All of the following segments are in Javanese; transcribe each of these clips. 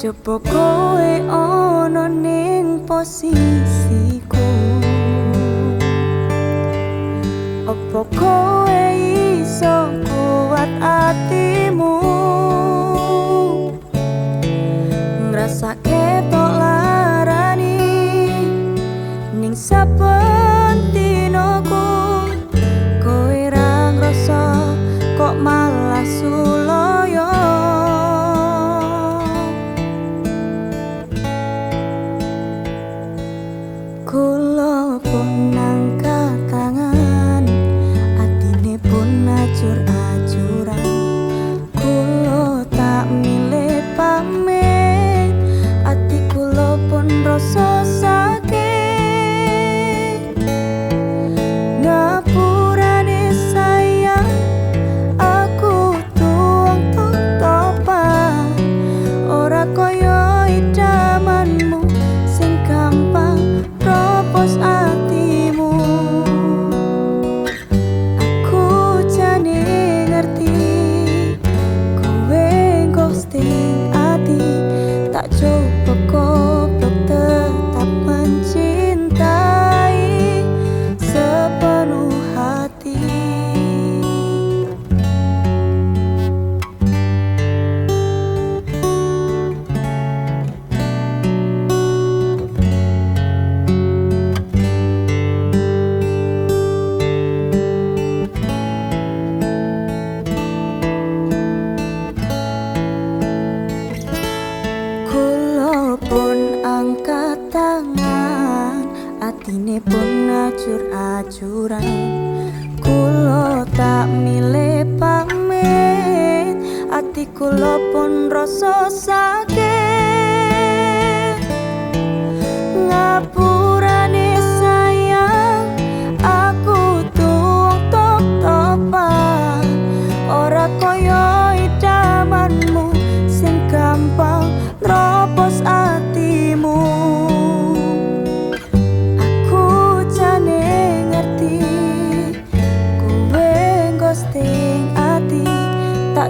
Jopo kowe ono ning posisiku. Opo kowe iso kuat atimu dạ châu pun angkat tangan, atine pun acur-acuran.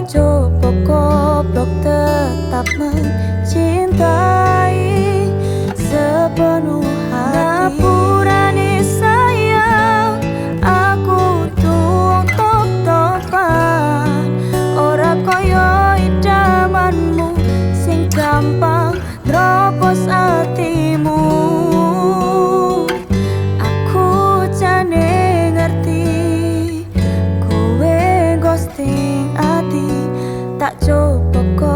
coba goblok tetap men ちょっこ